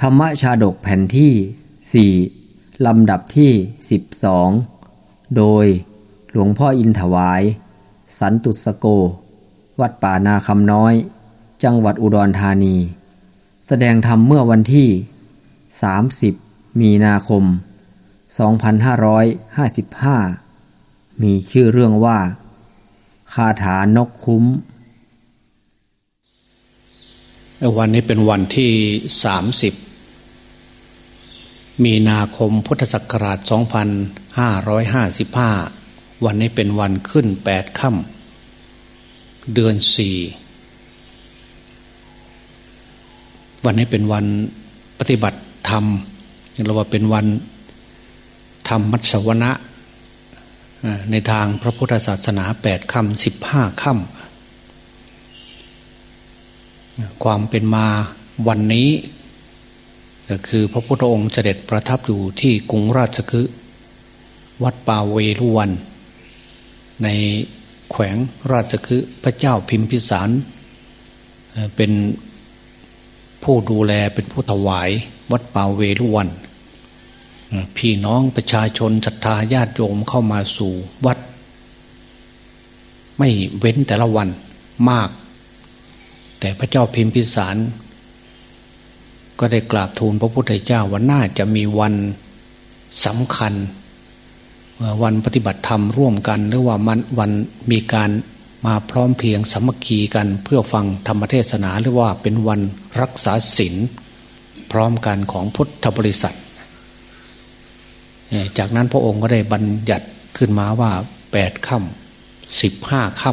ธรรมชาดกแผ่นที่ 4 ลำดับที่ 12 โดยหลวงพ่ออินถวาย สันตุสโก วัดป่านาคำน้อย จังหวัดอุดรธานี แสดงธรรมเมื่อวันที่ 30 มีนาคม 2555 มีชื่อเรื่องว่า คาถานกคุ้มวันนี้เป็นวันที่ 30 มีนาคมพุทธศักราช 2555 วันนี้เป็นวันขึ้น 8 ค่ำเดือน 4 วันนี้เป็นวันปฏิบัติธรรมเราว่าเป็นวันธรรมมัสวนะในทางพระพุทธศาสนา 8 ค่ำ 15 ค่ำความเป็นมาวันนี้ ก็คือพระพุทธองค์เสด็จประทับอยู่ที่กรุงราชคฤห์วัดป่าเวรุวัน ในแขวงราชคฤห์พระเจ้าพิมพิสาร เป็นผู้ดูแลเป็นผู้ถวายวัดป่าเวรุวัน พี่น้องประชาชนศรัทธาญาติโยมเข้ามาสู่วัด ไม่เว้นแต่ละวันมาก แต่พระเจ้าพิมพิสาร ก็ได้กราบทูลพระพุทธเจ้าว่าน่าจะมีวันสำคัญ วันปฏิบัติธรรมร่วมกัน หรือว่ามันวันมีการมาพร้อมเพียงสมัคคีกันเพื่อฟังธรรมเทศนาหรือว่าเป็นวันรักษาศีลพร้อมกันของพุทธบริษัท จากนั้นพระองค์ก็ได้บัญญัติขึ้นมาว่าแปดค่ำสิบห้าค่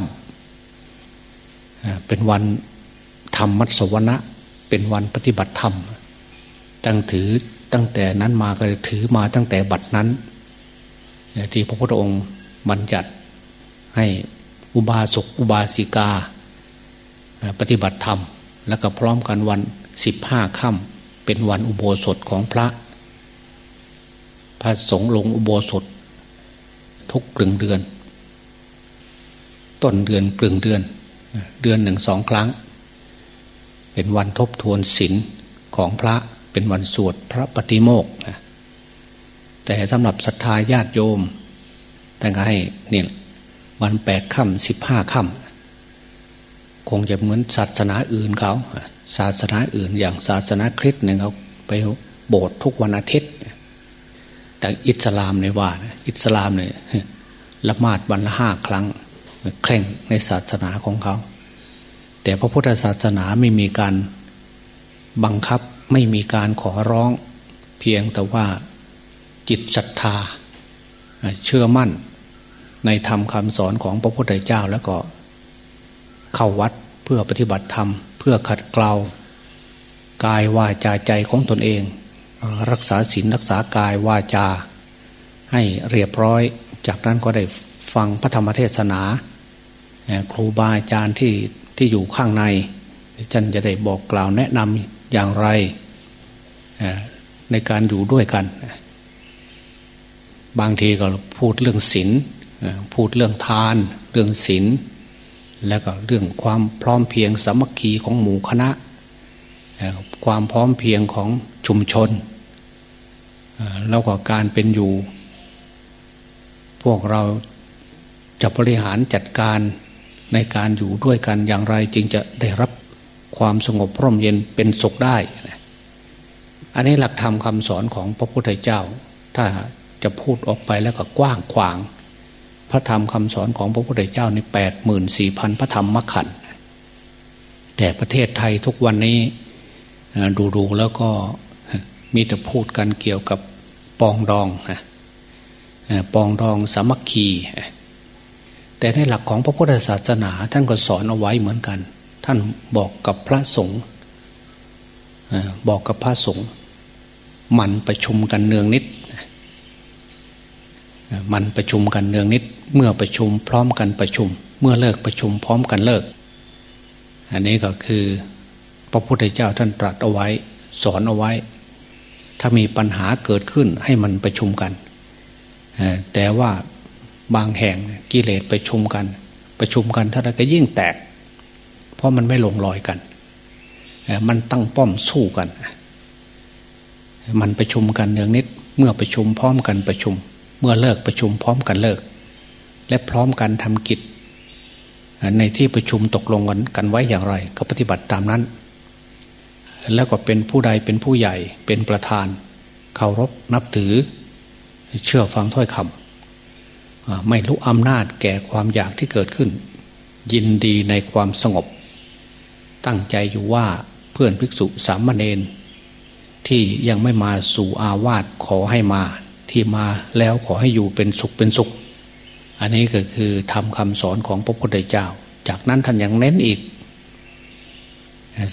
ำเป็นวันธรรมมัสวนะ เป็นวันปฏิบัติธรรม ตั้งถือตั้งแต่นั้นมาก็ถือมาตั้งแต่บัดนั้นที่พระพุทธองค์บัญญัติให้อุบาสกอุบาสิกา ปฏิบัติธรรม แล้วก็พร้อมกันวันสิบห้าค่ำเป็นวันอุโบสถของพระ พระสงฆ์ลงอุโบสถ ทุกกลึงเดือน ต้นเดือนกลึงเดือน เดือนหนึ่งสองครั้ง เป็นวันทบทวนศีลของพระ เป็นวันสวดพระปฏิโมกนะแต่สำหรับศรัทธาญาติโยมแต่ก็ให้เนี่ยวันแปดค่ำสิบห้าค่ำคงจะเหมือนศาสนาอื่นเขาศาสนาอื่นอย่างศาสนาคริสต์เนี่ยเขาไปโบสถ์ทุกวันอาทิตย์ แต่อิสลามในว่าอิสลามเนี่ยละหมาดวันละห้าครั้งเคร่งในศาสนาของเขา แต่พระพุทธศาสนาไม่มีการบังคับ ไม่มีการขอร้องเพียงแต่ว่าจิตศรัทธา เชื่อมั่นในธรรมคำสอนของพระพุทธเจ้าแล้วก็เข้าวัดเพื่อปฏิบัติธรรม เพื่อขัดเกลากายวาจาใจของตนเอง รักษาศีลรักษากายวาจา ให้เรียบร้อย จากนั้นก็ได้ฟังพระธรรมเทศนา ครูบาอาจารย์ที่ที่อยู่ข้างในท่านจะได้บอกกล่าวแนะนำ อย่างไรในการอยู่ด้วยกัน บางทีก็พูดเรื่องศีลพูดเรื่องทาน เรื่องศีลแล้วก็เรื่องความพร้อมเพียงสามัคคีของหมู่คณะ ความพร้อมเพียงของชุมชน แล้วก็การเป็นอยู่ พวกเราจะบริหารจัดการในการอยู่ด้วยกันอย่างไรจึงจะได้รับ ความสงบร่มเย็นเป็นสุขได้ อันนี้หลักธรรมคำสอนของพระพุทธเจ้า ถ้าจะพูดออกไปแล้วก็กว้างขวาง พระธรรมคำสอนของพระพุทธเจ้าในแปดหมื่นสี่พันพระธรรมมขันแต่ประเทศไทยทุกวันนี้ดูๆแล้วก็มีแต่พูดกันเกี่ยวกับปองดองปองดองสามัคคี แต่ในหลักของพระพุทธศาสนาท่านก็สอนเอาไว้เหมือนกัน ท่านบอกกับพระสงฆ์บอกกับพระสงฆ์มันประชุมกันเนืองนิดมันประชุมกันเนืองนิด เมื่อประชุมพร้อมกันประชุม เมื่อเลิกประชุมพร้อมกันเลิก อันนี้ก็คือพระพุทธเจ้าท่านตรัสเอาไว้ สอนเอาไว้ ถ้ามีปัญหาเกิดขึ้นให้มันประชุมกัน แต่ว่าบางแห่งกิเลสไปชุมกัน ประชุมกันท่านก็ยิ่งแตก ราะมันไม่ลงรอยกันมันตั้งป้อมสู้กัน มันประชุมกันเนืองนิด เมื่อประชุมพร้อมกันประชุม เมื่อเลิกประชุมพร้อมกันเลิก และพร้อมกันทำกิจ ในที่ประชุมตกลงกันกันไว้อย่างไร ก็ปฏิบัติตามนั้น แล้วก็เป็นผู้ใดเป็นผู้ใหญ่เป็นประธานเคารพนับถือ เชื่อฟังถ้อยคำไม่รู้อำนาจแก่ความอยากที่เกิดขึ้น ยินดีในความสงบ ตั้งใจอยู่ว่าเพื่อนภิกษุสามเณรที่ยังไม่มาสู่อาวาสขอให้มา ที่มาแล้วขอให้อยู่เป็นสุขเป็นสุข อันนี้ก็คือทำคำสอนของพระพุทธเจ้า จากนั้นท่านยังเน้นอีก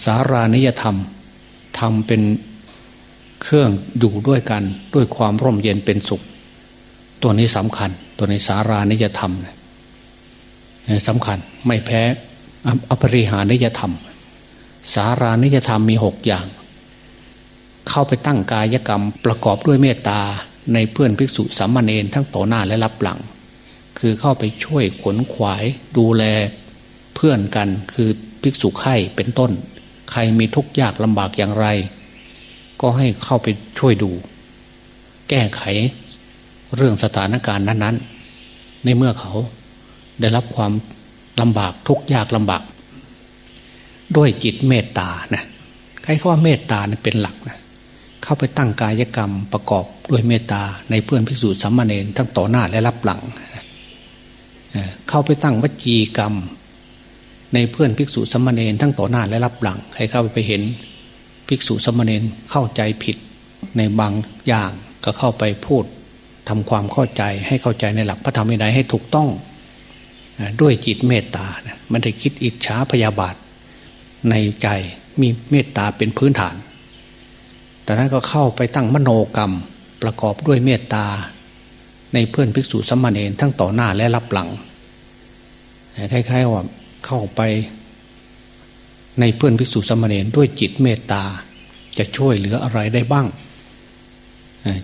สารานิยธรรมทำเป็นเครื่องอยู่ด้วยกันด้วยความร่มเย็นเป็นสุข ตัวนี้สำคัญ ตัวในสารานิยธรรมสำคัญไม่แพ้อภริหานิยธรรม สารานิยธรรมมีหกอย่าง เข้าไปตั้งกายกรรมประกอบด้วยเมตตาในเพื่อนภิกษุสามเณรทั้งต่อหน้าและรับหลัง คือเข้าไปช่วยขนขวายดูแลเพื่อนกันคือภิกษุไข่เป็นต้น ใครมีทุกข์ยากลำบากอย่างไร ก็ให้เข้าไปช่วยดู แก้ไขเรื่องสถานการณ์นั้น ๆ ในเมื่อเขาได้รับความลำบากทุกข์ยากลำบาก ด้วยจิตเมตตานะใครเขาว่าเมตตาเป็นหลักนะเข้าไปตั้งกายกรรมประกอบด้วยเมตตาในเพื่อนภิกษุสัมมาเนนทั้งต่อหน้าและรับหลัง เข้าไปตั้งวจีกรรม ในเพื่อนภิกษุสัมมาเนนทั้งต่อหน้าและรับหลัง ใครเข้าไปเห็นภิกษุสัมมาเนนเข้าใจผิดในบางอย่างก็เข้าไปพูดทำความเข้าใจให้เข้าใจในหลักพระธรรมวินัยให้ถูกต้อง ด้วยจิตเมตตาไม่ได้คิดอิจฉาพยาบาท ในใจมีเมตตาเป็นพื้นฐาน แต่นั้นก็เข้าไปตั้งมโนกรรมประกอบด้วยเมตตา ในเพื่อนภิกษุสัมมาเนนทั้งต่อหน้าและรับหลังคล้ายๆว่าเข้าไปในเพื่อนภิกษุสัมมาเนนด้วยจิตเมตตา จะช่วยเหลืออะไรได้บ้าง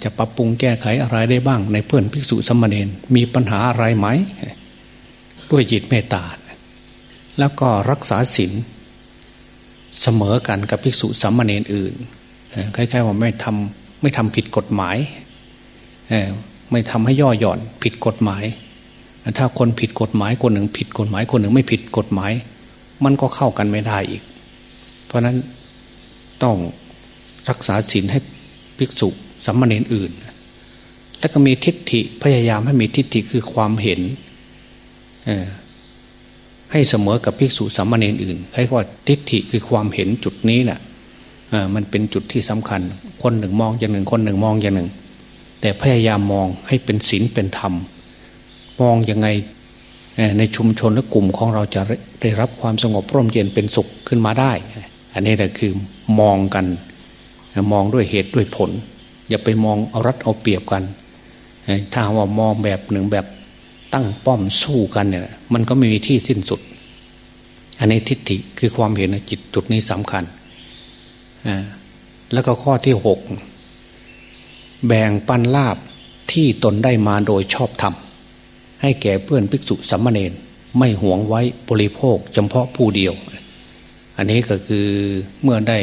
จะปรับปรุงแก้ไขอะไรได้บ้าง ในเพื่อนภิกษุสัมมาเนนมีปัญหาอะไรไหม ด้วยจิตเมตตา แล้วก็รักษาศีล เสมอกันกับภิกษุสัมเนนอื่นคล้ายๆว่าไม่ทำไม่ทำผิดกฎหมายไม่ทำให้ย่อหย่อนผิดกฎหมาย ถ้าคนผิดกฎหมายคนหนึ่งผิดกฎหมายคนหนึ่งไม่ผิดกฎหมาย มันก็เข้ากันไม่ได้อีก เพราะนั้นต้องรักษาศีลให้ภิกษุสัมมาเนรอื่น แล้วก็มีทิฏฐิพยายามให้มีทิฏฐิคือความเห็น ให้เสมอกับภิกษุสัมเนรอื่นใครว่าทิฏฐิคือความเห็นจุดนี้แหละมันเป็นจุดที่สำคัญ คนหนึ่งมองอย่างหนึ่ง คนหนึ่งมองอย่างหนึ่ง แต่พยายามมองให้เป็นศีลเป็นธรรม มองยังไงในชุมชนและกลุ่มของเราจะได้รับความสงบร่มเย็นเป็นสุขขึ้นมาได้ อันนี้แหละคือมองกัน มองด้วยเหตุด้วยผล อย่าไปมองเอารัดเอาเปรียบกัน ถ้าว่ามองแบบหนึ่งแบบ ตั้งป้อมสู้กันเนี่ย มันก็ไม่มีที่สิ้นสุด อันนี้ทิฏฐิคือความเห็นจิตจุดนี้สำคัญแล้วก็ข้อที่หกแบ่งปันลาบที่ตนได้มาโดยชอบธรรมให้แก่เพื่อนภิกษุสัมมาเนนไม่หวงไว้บริโภคเฉพาะผู้เดียว อันนี้ก็คือเมื่อได้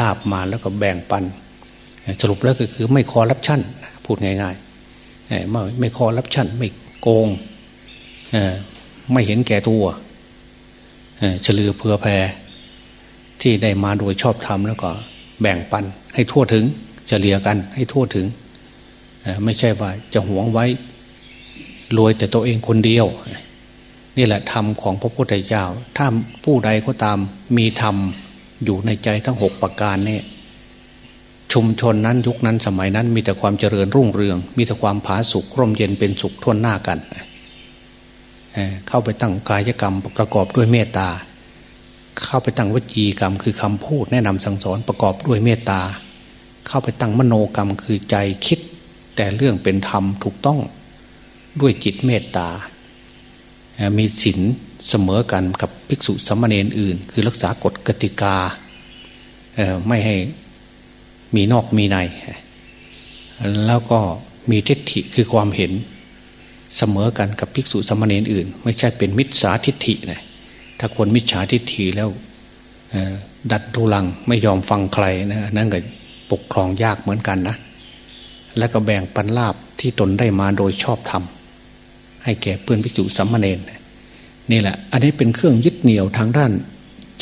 ลาบมาแล้วก็แบ่งปัน สรุปแล้วก็คือไม่คอรับชั่นพูดง่ายๆไม่ไม่คอรับชั่นไม่ โกงไม่เห็นแก่ตัวเฉลือเพื่อแพรที่ได้มาโดยชอบธรรมแล้วก็แบ่งปันให้ทั่วถึงเฉลี่ยกันให้ทั่วถึง ไม่ใช่ว่าจะหวงไว้ รวยแต่ตัวเองคนเดียว นี่แหละธรรมของพระพุทธเจ้า ถ้าผู้ใดก็ตามมีธรรมอยู่ในใจทั้งหกประการนี่ ชุมชนนั้นยุคนั้นสมัยนั้นมีแต่ความเจริญรุ่งเรือง มีแต่ความผาสุกร่มเย็นเป็นสุขท่วนหน้ากันเข้าไปตั้งกายกรรมประกอบด้วยเมตตา เข้าไปตั้งวจีกรรมคือคำพูดแนะนำสั่งสอนประกอบด้วยเมตตา เข้าไปตั้งมโนกรรมคือใจคิด แต่เรื่องเป็นธรรมถูกต้องด้วยจิตเมตตา มีศีลเสมอกันกับภิกษุสมณีอื่น คือรักษากฎกติกาไม่ให้ มีนอกมีใน แล้วก็มีทิฏฐิคือความเห็นเสมอกันกับภิกษุสมณีอื่น ไม่ใช่เป็นมิจฉาทิฏฐินะถ้าคนมิจฉาทิฏฐิแล้วดัดทุลังไม่ยอมฟังใครนะนั่นก็ปกครองยากเหมือนกันนะและก็แบ่งปันลาบที่ตนได้มาโดยชอบธรรมให้แก่เพื่อนภิกษุสัมมาเนนนี่แหละ อันนี้เป็นเครื่องยึดเหนี่ยวทางด้าน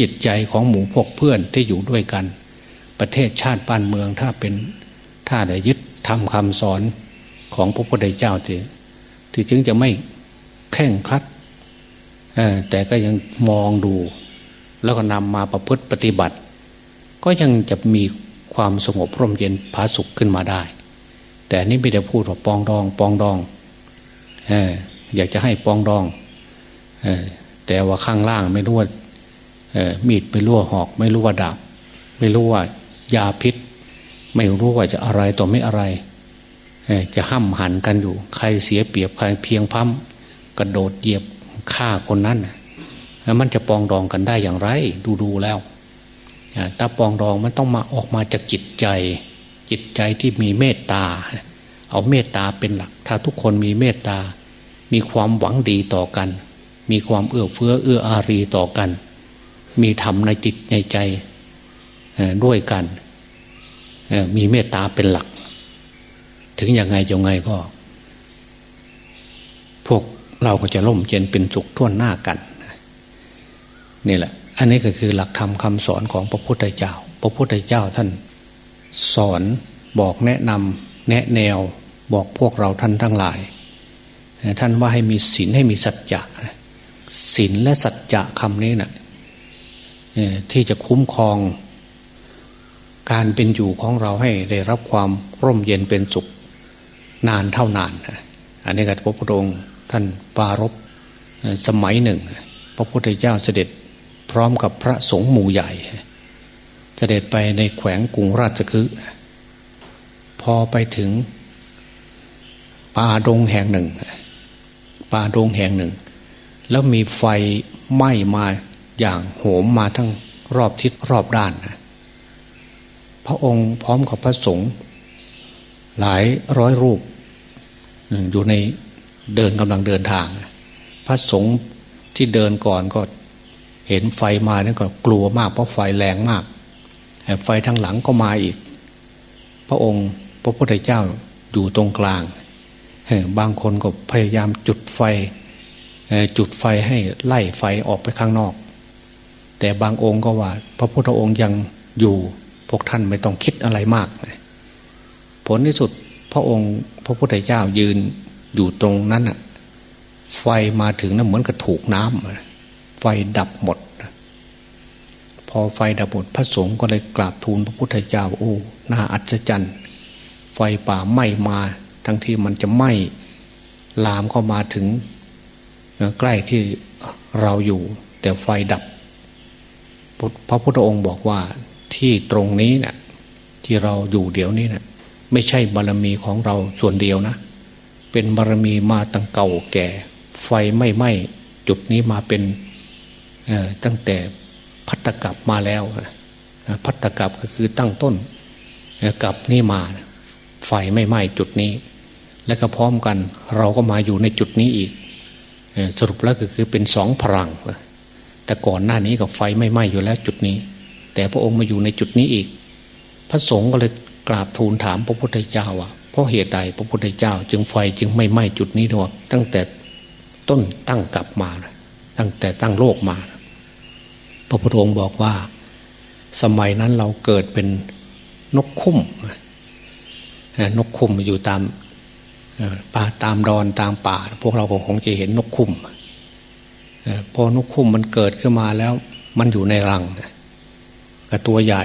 จิตใจของหมู่พวกเพื่อนที่อยู่ด้วยกัน ประเทศชาติบ้านเมืองถ้าเป็นถ้าได้ยึดทำคำสอนของพระพุทธเจ้าที่ที่จึงจะไม่แข่งครัดแต่ก็ยังมองดู แล้วก็นำมาประพฤติปฏิบัติ ก็ยังจะมีความสงบร่มเย็นผาสุขขึ้นมาได้ แต่นี่ไม่ได้พูดว่าปองดองปองดองอยากจะให้ปองดองแต่ว่าข้างล่างไม่รู้ว่ามีดไม่รู้ว่าหอก ไม่รู้ว่าดาบ ไม่รู้ว่า ยาพิษ ไม่รู้ว่าจะอะไรต่อไม่อะไร จะห้ำหันกันอยู่ ใครเสียเปรียบใครเพียงพั้มกระโดดเหยียบฆ่าคนนั้นแล้วมันจะปองดองกันได้อย่างไร ดูดูแล้วตาปองดองมันต้องมาออกมาจากจิตใจ จิตใจที่มีเมตตา เอาเมตตาเป็นหลัก ถ้าทุกคนมีเมตตา มีความหวังดีต่อกัน มีความเอื้อเฟื้อเอื้ออารีต่อกัน มีธรรมในจิตในใจ ด้วยกันมีเมตตาเป็นหลัก ถึงยังไงยังไงก็ พวกเราก็จะล่มเย็นเป็นสุขท่วนหน้ากันนี่แหละ อันนี้ก็คือหลักธรรมคาสอนของพระพุทธเจ้า พระพุทธเจ้าท่านสอนบอกแนะนำแนะแนวบอกพวกเราท่านทั้งหลาย ท่านว่าให้มีศีลให้มีสัจจะศีลและสัจจะคำนี้นะ่ะที่จะคุ้มครอง การเป็นอยู่ของเราให้ได้รับความร่มเย็นเป็นสุขนานเท่านาน อันนี้ก็พระพุทธองค์ท่านปารบสมัยหนึ่ง พระพุทธเจ้าเสด็จพร้อมกับพระสงฆ์หมู่ใหญ่ เสด็จไปในแขวงกรุงราชคฤห์พอไปถึงป่าดงแห่งหนึ่งป่าดงแห่งหนึ่ง แล้วมีไฟไหม้มาอย่างโหมมาทั้งรอบทิศรอบด้าน พระองค์พร้อมกับพระสงฆ์หลายร้อยรูปอยู่ในเดินกำลังเดินทาง พระสงฆ์ที่เดินก่อนก็เห็นไฟมาเนี่ยก็กลัวมากเพราะไฟแรงมาก ไฟทางหลังก็มาอีก พระองค์พระพุทธเจ้าอยู่ตรงกลาง บางคนก็พยายามจุดไฟ จุดไฟให้ไล่ไฟออกไปข้างนอก แต่บางองค์ก็ว่า พระพุทธองค์ยังอยู่ พวกท่านไม่ต้องคิดอะไรมาก ผลที่สุดพระองค์พระพุทธเจ้ายืนอยู่ตรงนั้นอะไฟมาถึงนะเหมือนกับถูกน้ำไฟดับหมด พอไฟดับหมดพระสงฆ์ก็เลยกราบทูลพระพุทธเจ้าโอ้น่าอัศจรรย์ ไฟป่าไหม้มา ทั้งที่มันจะไหม้ลามเข้ามาถึงใกล้ที่เราอยู่ แต่ไฟดับ พระพุทธองค์บอกว่า ที่ตรงนี้เนะี่ยที่เราอยู่เดี๋ยวนี้เนะี่ยไม่ใช่บารรมีของเราส่วนเดียวนะ เป็นบารมีมาตั้งเก่าแก่ ไฟไม่ไหม้จุดนี้มาเป็นตั้งแต่พัตกับมาแล้วพัตกับก็คือตั้งต้นกับนี่มาไฟไม่ไหม้จุดนี้ และก็พร้อมกันเราก็มาอยู่ในจุดนี้อีกสรุปแล้วก็คือเป็นสองพลังแต่ก่อนหน้านี้กับไฟไม่ไหม้อยู่แล้วจุดนี้ แต่พระองค์มาอยู่ในจุดนี้อีก พระสงฆ์ก็เลยกราบทูลถามพระพุทธเจ้าว่าเพราะเหตุใดพระพุทธเจ้า จึงไฟจึงไม่ไหม้จุดนี้ด้วยตั้งแต่ต้นตั้งกลับมา ตั้งแต่ตั้งโลกมา พระพุทธองค์บอกว่า สมัยนั้นเราเกิดเป็นนกคุ้มนกคุ้มอยู่ตามป่าตามดอนตามป่า พวกเราคงจะเห็นนกคุ้มพอนกคุ้มมันเกิดขึ้นมาแล้ว มันอยู่ในรัง กับตัวใหญ่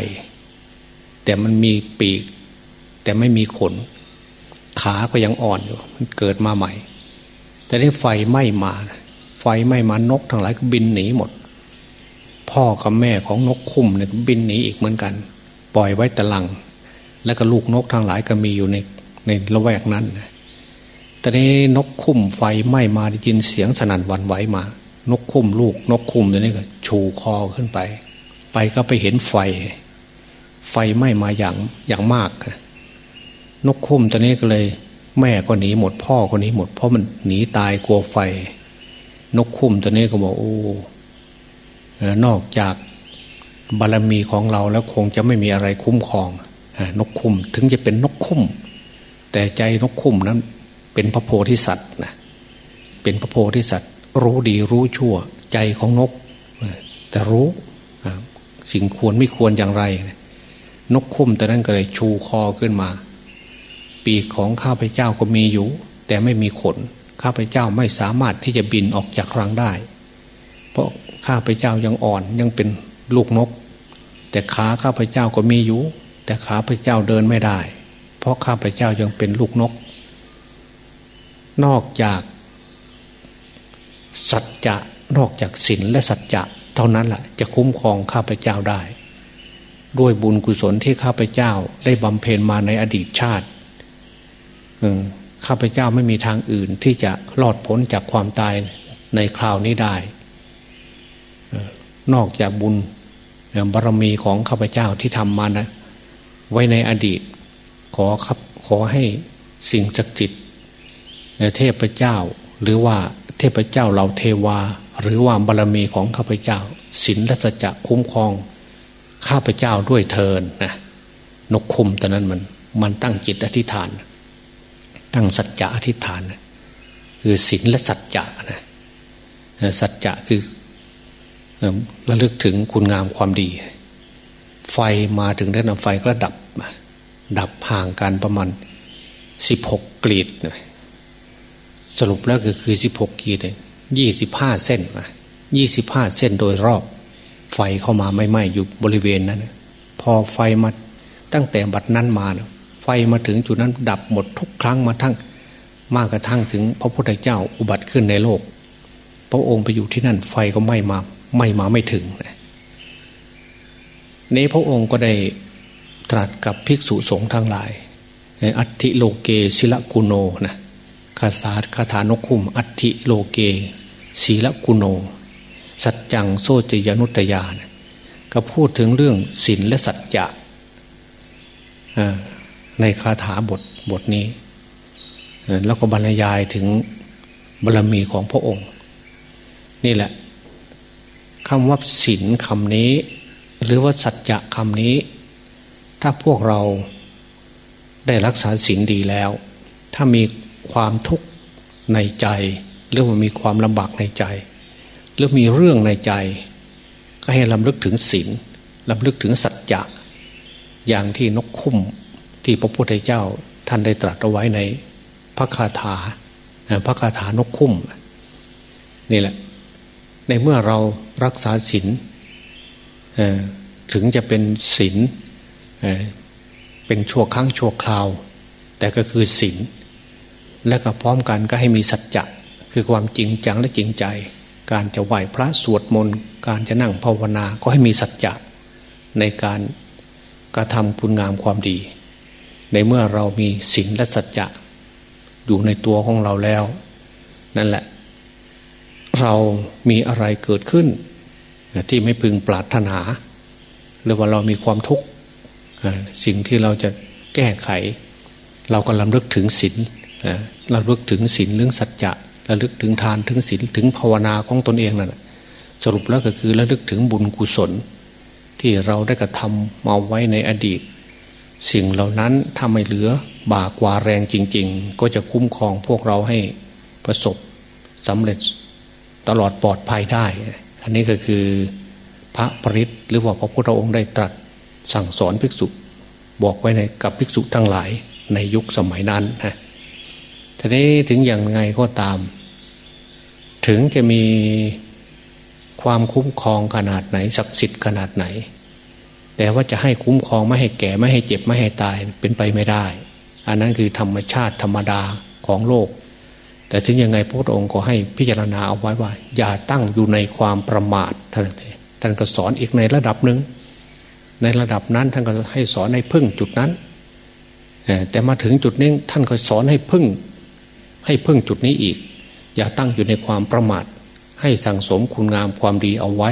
แต่มันมีปีก แต่ไม่มีขน ขาก็ยังอ่อนอยู่ มันเกิดมาใหม่ แต่นี่ไฟไหม้มา ไฟไหม้มานกทั้งหลายก็บินหนีหมด พ่อกับแม่ของนกคุ้มเนี่ยบินหนีอีกเหมือนกัน ปล่อยไว้ตะลัง แล้วก็ลูกนกทั้งหลายก็มีอยู่ในในละแวกนั้นแต่นี้นกคุ้มไฟไหม้มาได้ยินเสียงสนั่นวันไหวมา นกคุ้มลูก นกคุ้มตัวนี้ก็ชูคอขึ้นไป ไปก็ไปเห็นไฟ ไฟไหม้มาอย่างอย่างมาก นกคุ้มตอนนี้ก็เลย แม่ก็หนีหมดพ่อก็หนีหมดเพราะมันหนีตายกลัวไฟ นกคุ้มตอนนี้ก็บอกโอ้นอกจากบารมีของเราแล้วคงจะไม่มีอะไรคุ้มครองนกคุ้มถึงจะเป็นนกคุ้มแต่ใจนกคุ้มนั้น เป็นพระโพธิสัตว์นะเป็นพระโพธิสัตว์ รู้ดีรู้ชั่ว ใจของนก แต่รู้ สิ่งควรไม่ควรอย่างไร นกคุ้มแต่นั้นก็เลยชูคอขึ้นมา ปีกของข้าพเจ้าก็มีอยู่ แต่ไม่มีขน ข้าพเจ้าไม่สามารถที่จะบินออกจากรังได้ เพราะข้าพเจ้ายังอ่อนยังเป็นลูกนก แต่ขาข้าพเจ้าก็มีอยู่ แต่ขาพเจ้าเดินไม่ได้ เพราะข้าพเจ้ายังเป็นลูกนก นอกจากสัจจะนอกจากศีลและสัจจะ เท่านั้นแหละจะคุ้มครองข้าพเจ้าได้ ด้วยบุญกุศลที่ข้าพเจ้าได้บำเพ็ญมาในอดีตชาติข้าพเจ้าไม่มีทางอื่นที่จะรอดพ้นจากความตายในคราวนี้ได้ นอกจากบุญบารรมีของข้าพเจ้าที่ทำมานะ ไว้ในอดีต ขอครับขอให้สิ่งศักดิ์สิทธิ์เทพเจ้าหรือว่าเทพเจ้าเหล่าเทวา หรือว่าบารรมีของข้าพเจ้าศีลและสัจจะคุ้มครองข้าพเจ้าด้วยเทินนะนกคุมตอนนั้นมันมันตั้งจิตอธิษฐาน ตั้งสัจจะอธิษฐาน คือศีลและสัจจะนะสัจจะคือระลึกถึงคุณงามความดี ไฟมาถึงนั้นำไฟก็ดับ ดับห่างกันประมาณสิบหกกรีดสรุปแล้วก็คือสิบหกกรีด ยี่สิบห้าเส้นยี่สิบห้าเส้นโดยรอบ ไฟเข้ามาไม่ไหม้อยู่บริเวณนั้น พอไฟมาตั้งแต่บัดนั้นมา ไฟมาถึงจุดนั้นดับหมดทุกครั้งมาทั้งมากกระทั่งถึงพระพุทธเจ้าอุบัติขึ้นในโลก พระองค์ไปอยู่ที่นั่นไฟก็ไหม้มาไหม้มาไม่ถึงนี้พระองค์ก็ได้ตรัสกับภิกษุสงฆ์ทั้งหลาย อัติโลเกศิลกุโนนะคาสาคาถานกคุมอัติโลเก ศีลกุโน สัจจังโซจยนุตยานก็พูดถึงเรื่องศีลและสัจจะในคาถาบทบทนี้ แล้วก็บรรยายถึงบารรมีของพระองค์ นี่แหละคำว่าศีลคำนี้ หรือว่าสัจจะคำนี้ ถ้าพวกเราได้รักษาศีลดีแล้ว ถ้ามีความทุกข์ในใจ หรือว่ามีความลำบากในใจ หรือมีเรื่องในใจ ก็ให้ลำลึกถึงศีลลำลึกถึงสัจจะอย่างที่นกคุ้มที่พระพุทธเจ้าท่านได้ตรัสเอาไว้ในพระคาถาพระคาถานกคุ้มนี่แหละ ในเมื่อเรารักษาศีลถึงจะเป็นศีลเป็นชั่วครั้งชั่วคราว แต่ก็คือศีลและก็พร้อมกันก็ให้มีสัจจะ คือความจริงจังและจริงใจ การจะไหว้พระสวดมนต์การจะนั่งภาวนาก็ให้มีสัจจะในการกระทำคุณงามความดี ในเมื่อเรามีศีลและสัจจะอยู่ในตัวของเราแล้ว นั่นแหละ เรามีอะไรเกิดขึ้น ที่ไม่พึงปรารถนา หรือว่าเรามีความทุกข์สิ่งที่เราจะแก้ไข เราก็ลำลึกถึงศีลระลึกถึงศีลเรื่องสัจจะ ระลึกถึงทานถึงศีลถึงภาวนาของตนเองนั่นสรุปแล้วก็คือระลึกถึงบุญกุศล ที่เราได้กระทำมาไว้ในอดีต สิ่งเหล่านั้นถ้าไม่เหลือ บากว่าแรงจริง ๆ ก็จะคุ้มครองพวกเราให้ประสบสำเร็จตลอดปลอดภัยได้ อันนี้ก็คือพระปริศหรือว่าพระพุทธองค์ได้ตรัสสั่งสอนภิกษุบอกไว้ในกับภิกษุทั้งหลายในยุคสมัยนั้นนะทีนี้ถึงอย่างไงก็ตาม ถึงจะมีความคุ้มครองขนาดไหนศักดิ์สิทธิ์ขนาดไหน แต่ว่าจะให้คุ้มครองไม่ให้แก่ไม่ให้เจ็บไม่ให้ตายเป็นไปไม่ได้ อันนั้นคือธรรมชาติธรรมดาของโลก แต่ถึงยังไงพระองค์ก็ให้พิจารณาเอาไว้ว่า อย่าตั้งอยู่ในความประมาทท่านท่านก็สอนอีกในระดับหนึ่งในระดับนั้นท่านก็ให้สอนให้พึ่งจุดนั้นแต่มาถึงจุดนี้ท่านก็สอนให้พึ่ง ให้พิ่งจุดนี้อีก อย่าตั้งอยู่ในความประมาท ให้สั่งสมคุณงามความดีเอาไว้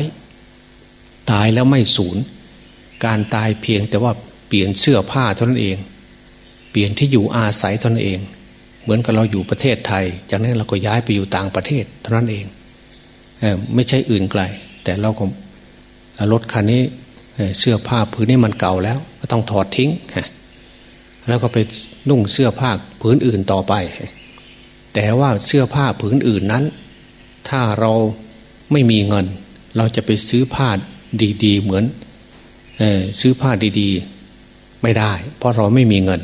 ตายแล้วไม่สูญการตายเพียงแต่ว่าเปลี่ยนเสื้อผ้าเท่านั้นเอง เปลี่ยนที่อยู่อาศัยเท่านั้นเอง เหมือนกับเราอยู่ประเทศไทย จากนั้นเราก็ย้ายไปอยู่ต่างประเทศเท่านั้นเองเอไม่ใช่อื่นไกล แต่เราก็รถคันนี้เสื้อผ้าพื้นนี้มันเก่าแล้ว ก็ต้องถอดทิ้งแล้วก็ไปนุ่งเสื้อผ้าผืนอื่นต่อไป แต่ว่าเสื้อผ้าผืนอื่นนั้น ถ้าเราไม่มีเงิน เราจะไปซื้อผ้าดีๆ เหมือนซื้อผ้าดีๆ ไม่ได้ เพราะเราไม่มีเงิน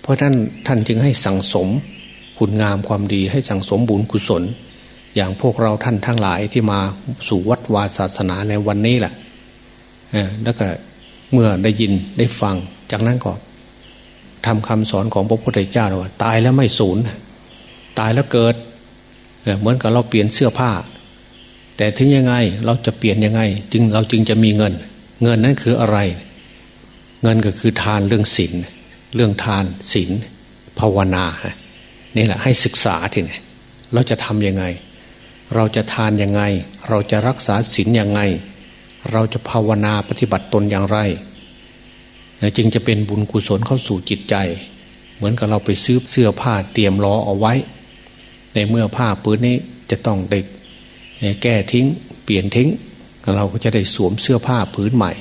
เพราะท่านท่านจึงให้สั่งสมคุณงามความดีให้สั่งสมบุญกุศล อย่างพวกเราท่านทั้งหลายที่มาสู่วัดวาศาสนาในวันนี้แหละแล้วก็เมื่อได้ยินได้ฟังจากนั้นก็ทำคำสอนของพระพุทธเจ้าว่าตายแล้วไม่สูญ ตายแล้วเกิดเหมือนกับเราเปลี่ยนเสื้อผ้า แต่ถึงยังไงเราจะเปลี่ยนยังไง จึงเราจึงจะมีเงิน เงินนั้นคืออะไร เงินก็คือทานเรื่องศีลเรื่องทานศีลภาวนานี่แหละให้ศึกษาทีนี้เราจะทำยังไง เราจะทานยังไง เราจะรักษาศีลยังไง เราจะภาวนาปฏิบัติตนอย่างไร จึงจะเป็นบุญกุศลเข้าสู่จิตใจ เหมือนกับเราไปซื้อเสื้อผ้าเตรียมล้อเอาไว้ ในเมื่อผ้าปื้นนี้จะต้องเด็กแก้ทิ้ง เปลี่ยนทิ้ง เราก็จะได้สวมเสื้อผ้าผืนใหม่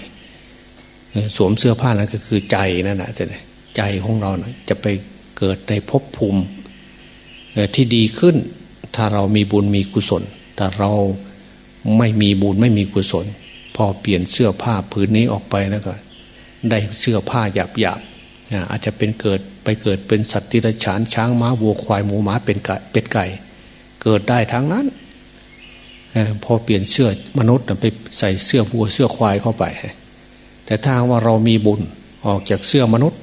สวมเสื้อผ้านั้นก็คือใจนั่นแหละใจของเราจะไปเกิดในภพภูมิที่ดีขึ้น ถ้าเรามีบุญมีกุศล แต่เราไม่มีบุญไม่มีกุศล พอเปลี่ยนเสื้อผ้าผืนนี้ออกไปแล้วก็ ได้เสื้อผ้าหยาบหยาบอาจจะเป็นเกิด ไปเกิดเป็นสัตว์ที่รฉานช้างม้าวัวควายหมูหมาเป็นไก่เป็ดไก่ เกิดได้ทั้งนั้นพอเปลี่ยนเสื้อมนุษย์ไปใส่เสื้อวัวเสื้อควายเข้าไป แต่ถ้าว่าเรามีบุญออกจากเสื้อมนุษย์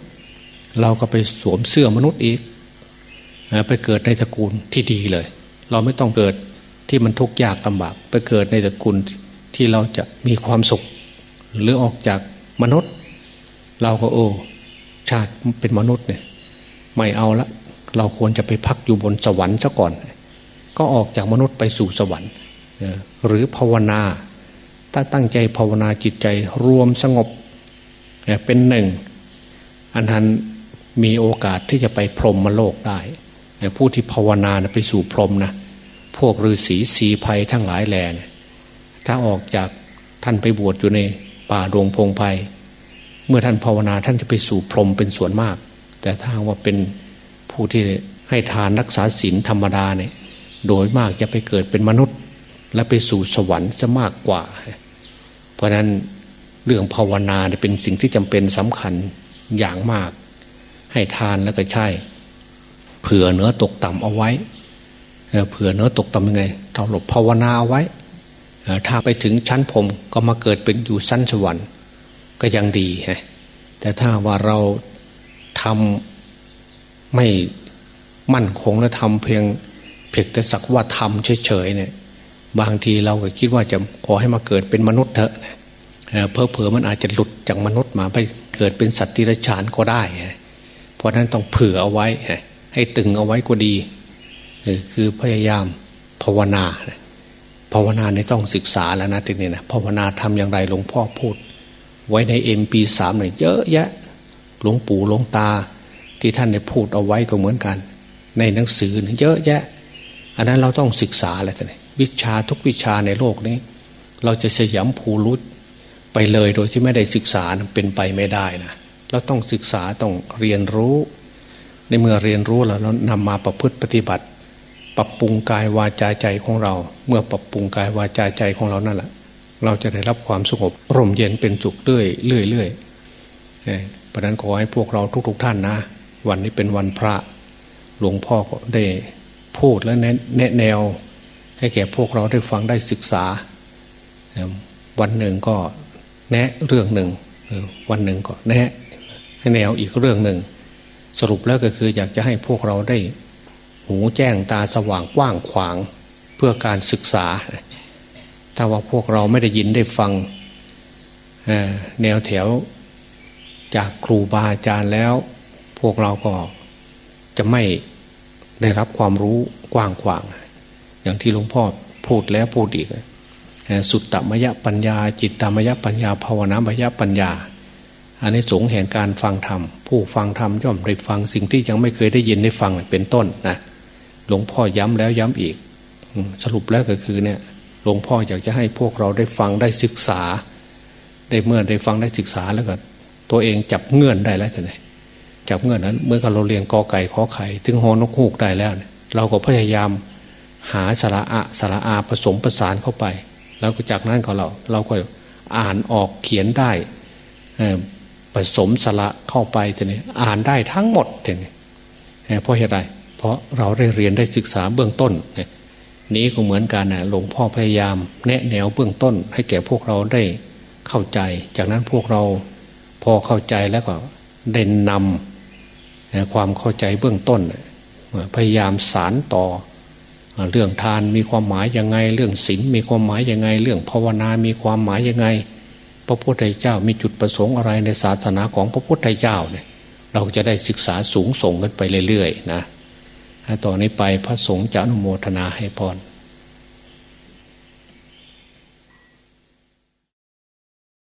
เราก็ไปสวมเสื้อมนุษย์อีกไปเกิดในตระกูลที่ดีเลย เราไม่ต้องเกิดที่มันทุกข์ยากลำบาก ไปเกิดในตระกูลที่เราจะมีความสุข หรือออกจากมนุษย์ เราก็โอ้ชาติเป็นมนุษย์เนี่ย ไม่เอาละ เราควรจะไปพักอยู่บนสวรรค์ซะก่อน ก็ออกจากมนุษย์ไปสู่สวรรค์หรือภาวนา ถ้าตั้งใจภาวนาจิตใจรวมสงบเป็นหนึ่ง อันนั้นมีโอกาสที่จะไปพรหมโลกได้ผู้ที่ภาวนาไปสู่พรหมนะพวกฤาษีสีภัยทั้งหลายแหล่ถ้าออกจากท่านไปบวชอยู่ในป่าดงพงไพเมื่อท่านภาวนาท่านจะไปสู่พรหมเป็นส่วนมาก แต่ถ้าว่าเป็นผู้ที่ให้ทานรักษาศีลธรรมดาเนี่ยโดยมากจะไปเกิดเป็นมนุษย์ และไปสู่สวรรค์จะมากกว่า เพราะนั้นเรื่องภาวนาเป็นสิ่งที่จำเป็นสำคัญอย่างมาก ให้ทานแล้วก็ใช่ เผื่อเนื้อตกต่ำเอาไว้เผื่อเนื้อตกต่ำยังไงเราหลบภาวนาเอาไว้ถ้าไปถึงชั้นผมก็มาเกิดเป็นอยู่ชั้นสวรรค์ก็ยังดีฮะแต่ถ้าว่าเรา ทำไม่มั่นคงและทำเพียงเพียงแต่สักว่าทำเฉยๆเนี่ย บางทีเราก็คิดว่าจะขอให้มาเกิดเป็นมนุษย์เถอะเพอเพอมันอาจจะหลุดจากมนุษย์มาไปเกิดเป็นสัตว์ที่ระชานก็ได้ เพราะนั้นต้องเผื่อเอาไว้ ให้ตึงเอาไว้ก็ดี คือพยายามภาวนา ภาวนาในต้องศึกษาแล้วนะทีนี้นะภาวนาทำอย่างไรหลวงพ่อพูด ไว้ในเอ็มปีสามเนี่ยเยอะแยะ หลวงปู่หลวงตา ที่ท่านได้พูดเอาไว้ก็เหมือนกัน ในหนังสือเยอะแยะ อันนั้นเราต้องศึกษาอะไรท่านวิชาทุกวิชาในโลกนี้ เราจะสยามภูรุษไปเลยโดยที่ไม่ได้ศึกษาเป็นไปไม่ได้นะเราต้องศึกษาต้องเรียนรู้ ในเมื่อเรียนรู้แล้วเรานำมาประพฤติปฏิบัติ ปรับปรุงกายวาจาใจของเรา เมื่อปรับปรุงกายวาจาใจของเรานั่นแหละเราจะได้รับความสงบร่มเย็นเป็นสุขเรื่อยเรื่อยเรื่อย ราะนั้นขอให้พวกเราทุกๆทท่านนะ วันนี้เป็นวันพระหลวงพ่อก็ได้พูดและแนะแนว ให้แก่พวกเราได้ฟังได้ศึกษา วันหนึ่งก็แนะเรื่องหนึ่ง วันหนึ่งก็แนะให้แนวอีกเรื่องหนึ่ง สรุปแล้วก็คืออยากจะให้พวกเราได้ หูแจ้งตาสว่างกว้างขวางเพื่อการศึกษา ถ้าว่าพวกเราไม่ได้ยินได้ฟังแนวแถว จากครูบาอาจารย์แล้ว พวกเราก็จะไม่ได้รับความรู้กว้างขวาง อย่างที่หลวงพ่อพูดแล้วพูดอีก สุตตมยปัญญา จิตตมยปัญญา ภาวนามยปัญญา อันนี้สงแห่งการฟังธรรม ผู้ฟังธรรมย่อมได้ฟังสิ่งที่ยังไม่เคยได้ยินได้ฟังเป็นต้นนะหลวงพ่อย้ำแล้วย้ำอีก สรุปแล้วก็คือเนี่ยหลวงพ่ออยากจะให้พวกเราได้ฟังได้ศึกษา ได้เมื่อได้ฟังได้ศึกษาแล้วก็ ตัวเองจับเงื่อนได้แล้วท่านจากเมื่อนั้นเมื่อเราเรียนกอไก่ขอไข่ถึงหอนกฮูกได้แล้วเนี่ยเราก็พยายามหาสระอะสระอาผสมประสานเข้าไป แล้วก็จากนั้นก็เราเราก็อ่านออกเขียนได้ผสมสระเข้าไปทีนี้อ่านได้ทั้งหมดทีนี้เพราะเหตุไรเพราะเราได้เรียนได้ศึกษาเบื้องต้นนี้ก็เหมือนกันนะหลวงพ่อพยายาม แนะแนวเบื้องต้น ให้แก่พวกเราได้เข้าใจ จากนั้นพวกเรา พอเข้าใจแล้วก็ได้นำความเข้าใจเบื้องต้น พยายามสารต่อ เรื่องทานมีความหมายยังไง เรื่องศีลมีความหมายยังไง เรื่องภาวนามีความหมายยังไง พระพุทธเจ้ามีจุดประสงค์อะไรในศาสนาของพระพุทธเจ้าเนี่ยเราจะได้ศึกษาสูงส่งกันไปเรื่อยๆนะต่อนนี้ไปพระสงฆ์จะอนุโมทนาให้พร